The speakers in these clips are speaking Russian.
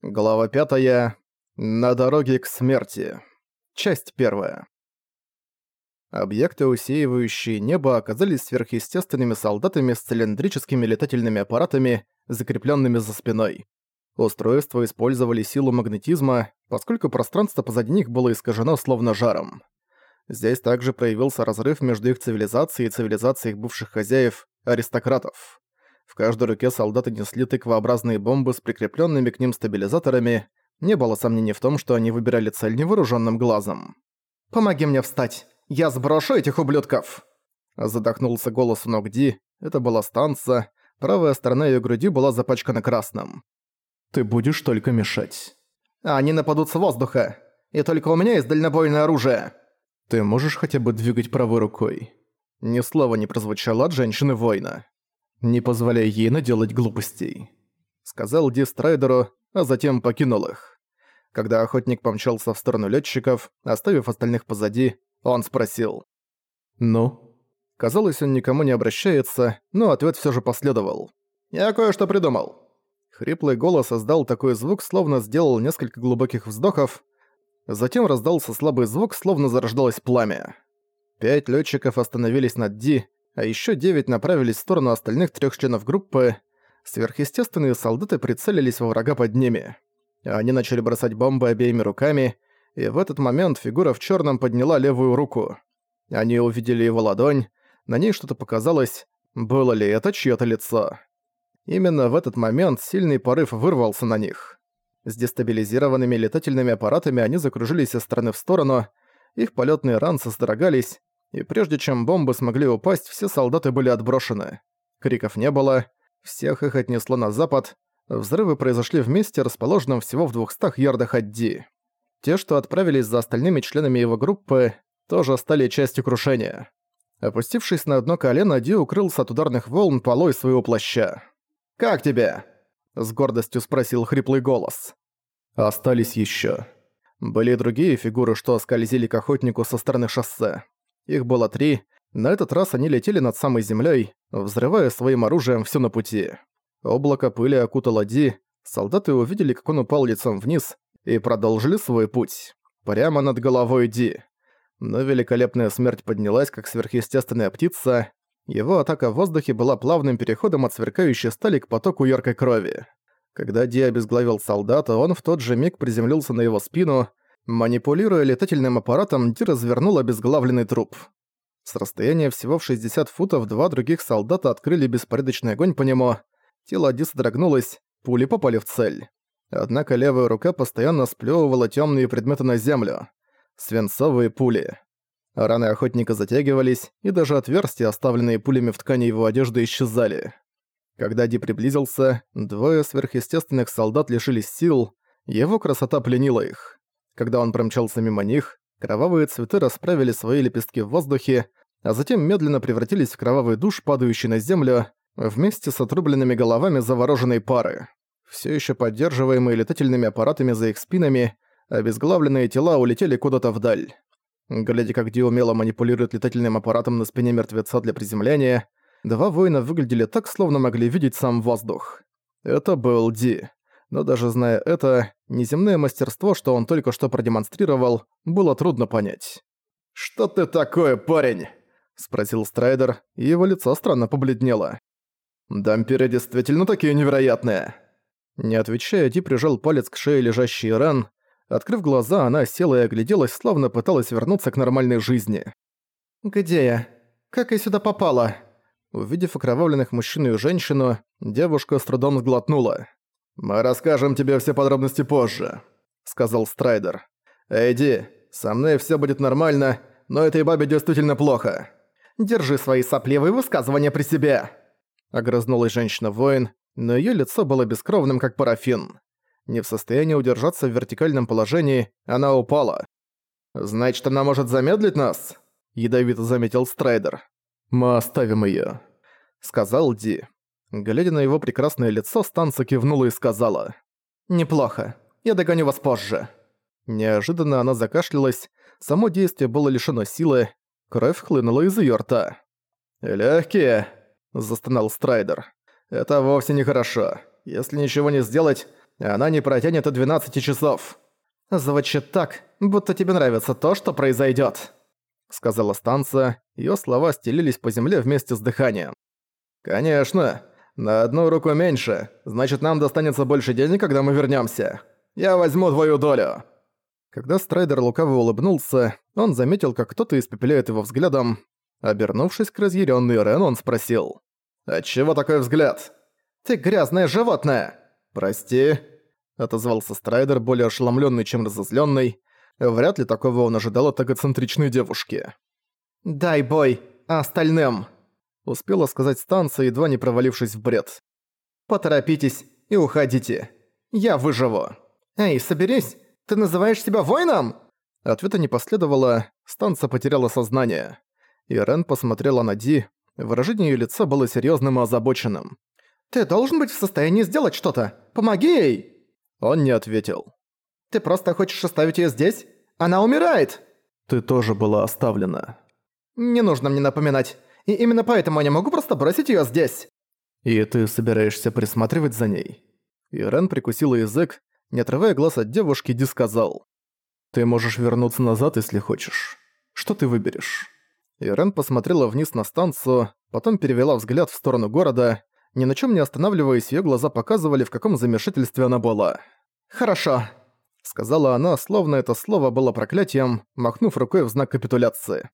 Глава 5. На дороге к смерти. Часть 1. Объекты, усеивающие небо, оказались сверхъестественными солдатами с цилиндрическими летательными аппаратами, закрепленными за спиной. Устройства использовали силу магнетизма, поскольку пространство позади них было искажено словно жаром. Здесь также проявился разрыв между их цивилизацией и цивилизацией их бывших хозяев, аристократов. В каждой руке солдаты несли тыквообразные бомбы с прикрепленными к ним стабилизаторами. Не было сомнений в том, что они выбирали цель невооруженным глазом. «Помоги мне встать! Я сброшу этих ублюдков!» Задохнулся голос у ног Ди. Это была станция. Правая сторона ее груди была запачкана красным. «Ты будешь только мешать». «Они нападут с воздуха. И только у меня есть дальнобойное оружие». «Ты можешь хотя бы двигать правой рукой?» Ни слова не прозвучало от женщины-воина. Не позволяя ей наделать глупостей. Сказал Ди Страйдеру, а затем покинул их. Когда охотник помчался в сторону летчиков, оставив остальных позади, он спросил. «Ну?» Казалось, он никому не обращается, но ответ все же последовал. «Я кое-что придумал». Хриплый голос издал такой звук, словно сделал несколько глубоких вздохов. Затем раздался слабый звук, словно зарождалось пламя. Пять летчиков остановились над Ди, а еще девять направились в сторону остальных трех членов группы. Сверхъестественные солдаты прицелились во врага под ними. Они начали бросать бомбы обеими руками, и в этот момент фигура в черном подняла левую руку. Они увидели его ладонь, на ней что-то показалось, было ли это чьё-то лицо. Именно в этот момент сильный порыв вырвался на них. С дестабилизированными летательными аппаратами они закружились из стороны в сторону, их полетные ранцы содрогались, и прежде чем бомбы смогли упасть, все солдаты были отброшены. Криков не было, всех их отнесло на запад, взрывы произошли в месте, расположенном всего в двухстах ярдах от Ди. Те, что отправились за остальными членами его группы, тоже стали частью крушения. Опустившись на одно колено, Ди укрылся от ударных волн полой своего плаща. «Как тебе?» – с гордостью спросил хриплый голос. «Остались еще. Были другие фигуры, что скользили к охотнику со стороны шоссе. Их было три. На этот раз они летели над самой землей, взрывая своим оружием все на пути. Облако пыли окутало Ди, солдаты увидели, как он упал лицом вниз, и продолжили свой путь. Прямо над головой Ди. Но великолепная смерть поднялась, как сверхъестественная птица. Его атака в воздухе была плавным переходом от сверкающей стали к потоку яркой крови. Когда Ди обезглавил солдата, он в тот же миг приземлился на его спину, Манипулируя летательным аппаратом, Ди развернул обезглавленный труп. С расстояния всего в 60 футов два других солдата открыли беспорядочный огонь по нему. Тело Ди содрогнулось, пули попали в цель. Однако левая рука постоянно сплёвывала тёмные предметы на землю. Свинцовые пули. Раны охотника затягивались, и даже отверстия, оставленные пулями в ткани его одежды, исчезали. Когда Ди приблизился, двое сверхъестественных солдат лишились сил, его красота пленила их. Когда он промчался мимо них, кровавые цветы расправили свои лепестки в воздухе, а затем медленно превратились в кровавый душ, падающий на землю, вместе с отрубленными головами завороженной пары. Все еще поддерживаемые летательными аппаратами за их спинами, обезглавленные тела улетели куда-то вдаль. Глядя, как Ди умело манипулирует летательным аппаратом на спине мертвеца для приземления, два воина выглядели так, словно могли видеть сам воздух. Это был Ди но даже зная это, неземное мастерство, что он только что продемонстрировал, было трудно понять. «Что ты такое, парень?» – спросил Страйдер, и его лицо странно побледнело. «Дампиры действительно такие невероятные!» Не отвечая, Ди прижал палец к шее лежащей Рен. Открыв глаза, она села и огляделась, словно пыталась вернуться к нормальной жизни. «Где я? Как я сюда попала?» Увидев окровавленных мужчину и женщину, девушка с трудом сглотнула. «Мы расскажем тебе все подробности позже», — сказал Страйдер. «Эйди, со мной все будет нормально, но этой бабе действительно плохо. Держи свои сопливые высказывания при себе!» Огрызнулась женщина-воин, но ее лицо было бескровным, как парафин. Не в состоянии удержаться в вертикальном положении, она упала. «Значит, она может замедлить нас?» – ядовито заметил Страйдер. «Мы оставим ее, сказал Ди. Глядя на его прекрасное лицо, Станца кивнула и сказала. «Неплохо. Я догоню вас позже». Неожиданно она закашлялась, само действие было лишено силы, кровь хлынула из её рта. «Лёгкие», — застонал Страйдер. «Это вовсе нехорошо. Если ничего не сделать, Она не протянет и 12 часов. Звучит так, будто тебе нравится то, что произойдет, сказала станция. Ее слова стелились по земле вместе с дыханием. Конечно. На одну руку меньше. Значит, нам достанется больше денег, когда мы вернемся. Я возьму твою долю. Когда Страйдер лукаво улыбнулся, он заметил, как кто-то испепеляет его взглядом. Обернувшись к разъяренной Рен, он спросил. «Отчего такой взгляд?» «Ты грязное животное!» «Прости», — отозвался Страйдер, более ошеломленный, чем разозленный. Вряд ли такого он ожидал от эгоцентричной девушки. «Дай бой остальным!» — успела сказать станция, едва не провалившись в бред. «Поторопитесь и уходите. Я выживу». «Эй, соберись! Ты называешь себя воином?» Ответа не последовало, станция потеряла сознание. И Рен посмотрела на Ди, выражение её лица было серьёзным и озабоченным. «Ты должен быть в состоянии сделать что-то! Помоги ей!» Он не ответил. «Ты просто хочешь оставить её здесь? Она умирает!» «Ты тоже была оставлена». «Не нужно мне напоминать. И именно поэтому я не могу просто бросить её здесь». «И ты собираешься присматривать за ней?» Ирен прикусила язык, не отрывая глаз от девушки, Ди сказал. «Ты можешь вернуться назад, если хочешь. Что ты выберешь?» Ирен посмотрела вниз на станцию, потом перевела взгляд в сторону города, ни на чем не останавливаясь, ее глаза показывали, в каком замешательстве она была. «Хорошо», — сказала она, словно это слово было проклятием, махнув рукой в знак капитуляции.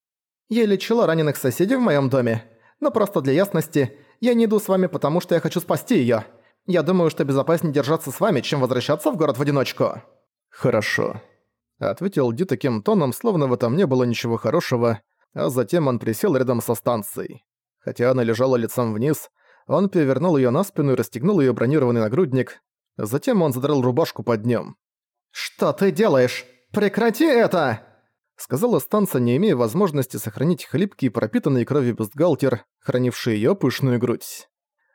«Я лечила раненых соседей в моем доме, но просто для ясности, я не иду с вами, потому что я хочу спасти ее. Я думаю, что безопаснее держаться с вами, чем возвращаться в город в одиночку». «Хорошо», — ответил Ди таким тоном, словно в этом не было ничего хорошего, а затем он присел рядом со станцией. Хотя она лежала лицом вниз, он перевернул её на спину и расстегнул её бронированный нагрудник. Затем он задрал рубашку под нём. «Что ты делаешь? Прекрати это!» Сказала станция, не имея возможности сохранить хлипкий, пропитанный кровью бюстгальтер, хранивший её пышную грудь.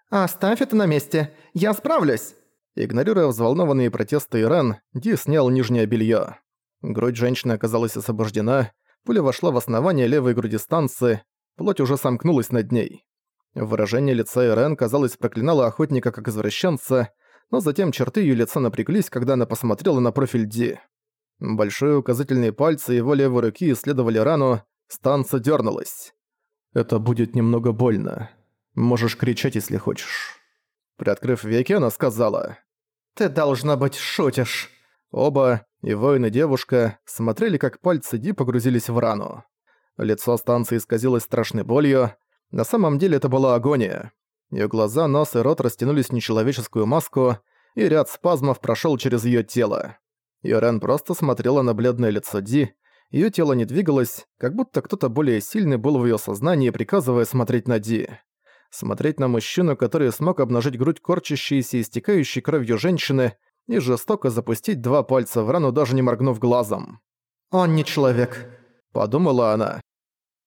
«Оставь это на месте, я справлюсь!» Игнорируя взволнованные протесты Иран, Ди снял нижнее белье. Грудь женщины оказалась освобождена, пуля вошла в основание левой груди станции, плоть уже сомкнулась над ней. Выражение лица Ирен, казалось, проклинало охотника как извращенца, но затем черты её лица напряглись, когда она посмотрела на профиль Ди. Большие указательные пальцы его левой руки исследовали рану, станция дернулась. «Это будет немного больно. Можешь кричать, если хочешь». Приоткрыв веки, она сказала. «Ты, должна быть, шутишь». Оба, и воин и девушка, смотрели, как пальцы Ди погрузились в рану. Лицо станции исказилось страшной болью, на самом деле это была агония. Её глаза, нос и рот растянулись в нечеловеческую маску, и ряд спазмов прошёл через её тело. Йорен просто смотрела на бледное лицо Ди, её тело не двигалось, как будто кто-то более сильный был в её сознании, приказывая смотреть на Ди. Смотреть на мужчину, который смог обнажить грудь корчащейся и истекающей кровью женщины, и жестоко запустить два пальца в рану, даже не моргнув глазом. «Он не человек», — подумала она.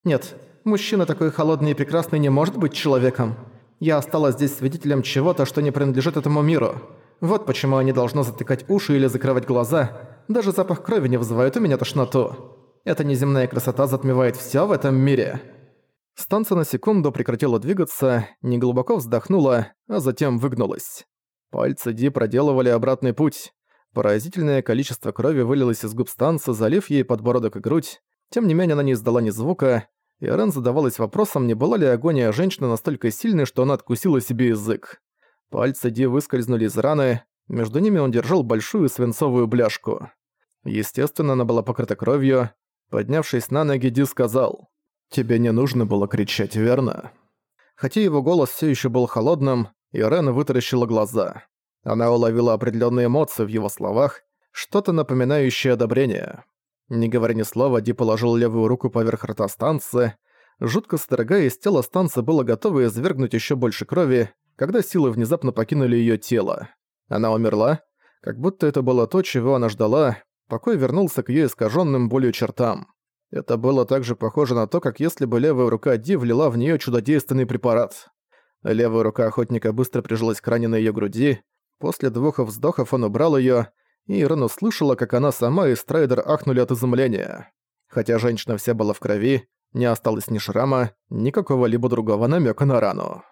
«Нет, Мужчина такой холодный и прекрасный не может быть человеком. Я осталась здесь свидетелем чего-то, что не принадлежит этому миру. Вот почему я не должна затыкать уши или закрывать глаза. Даже запах крови не вызывает у меня тошноту. Эта неземная красота затмевает всё в этом мире». Станция на секунду прекратила двигаться, неглубоко вздохнула, а затем выгнулась. Пальцы Ди проделывали обратный путь. Поразительное количество крови вылилось из губ станции, залив ей подбородок и грудь. Тем не менее она не издала ни звука, и задавалась вопросом, не была ли агония женщины настолько сильной, что она откусила себе язык. Пальцы Ди выскользнули из раны, между ними он держал большую свинцовую бляшку. Естественно, она была покрыта кровью. Поднявшись на ноги, Ди сказал, «Тебе не нужно было кричать, верно?» Хотя его голос все еще был холодным, Ирен вытаращила глаза. Она уловила определенные эмоции в его словах, что-то напоминающее одобрение. Не говоря ни слова, Ди положил левую руку поверх рта станции. Жутко содрогаясь, тело станции было готово извергнуть еще больше крови, когда силы внезапно покинули ее тело. Она умерла? Как будто это было то, чего она ждала. Покой вернулся к ее искаженным болью чертам. Это было также похоже на то, как если бы левая рука Ди влила в нее чудодейственный препарат. Левая рука охотника быстро прижалась к раненой ее груди. После двух вздохов он убрал ее, и Ирен услышала, как она сама и Страйдер ахнули от изумления. Хотя женщина вся была в крови, не осталось ни шрама, ни какого-либо другого намека на рану.